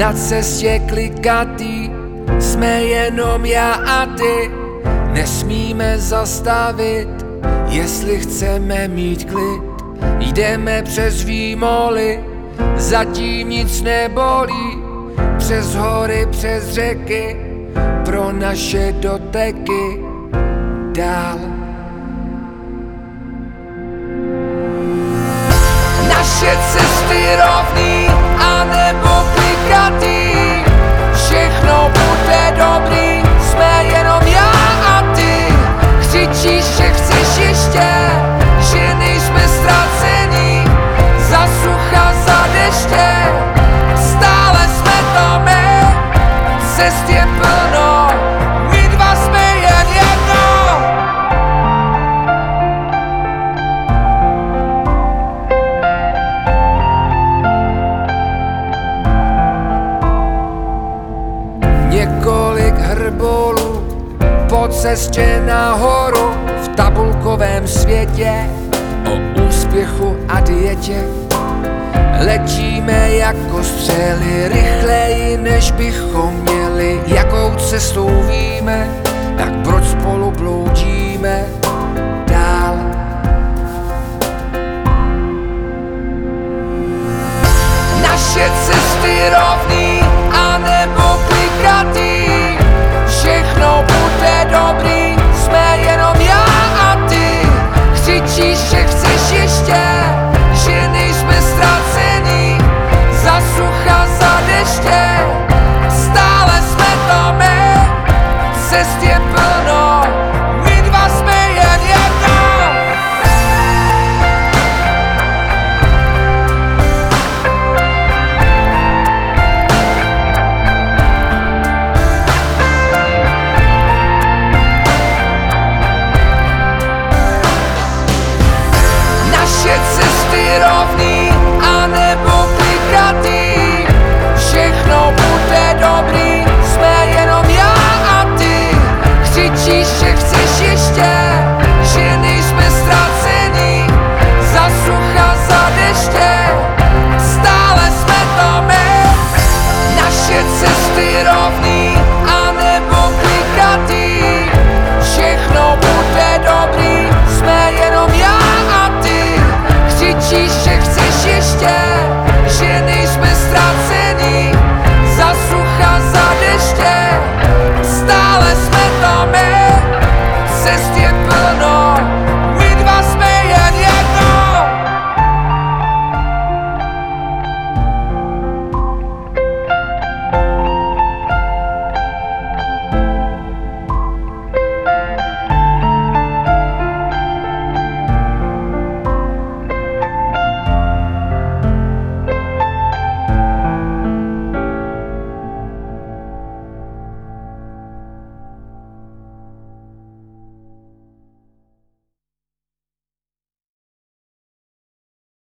Na cestě klikatý jsme jenom já a ty. Nesmíme zastavit, jestli chceme mít klid. Jdeme přes výmoly, zatím nic nebolí. Přes hory, přes řeky, pro naše doteky. Dál. Naše cesty Hrbolů po cestě nahoru v tabulkovém světě o úspěchu a dietě. Letíme jako střely rychleji, než bychom měli. Jakou cestou víme, tak proč spolu bloudíme?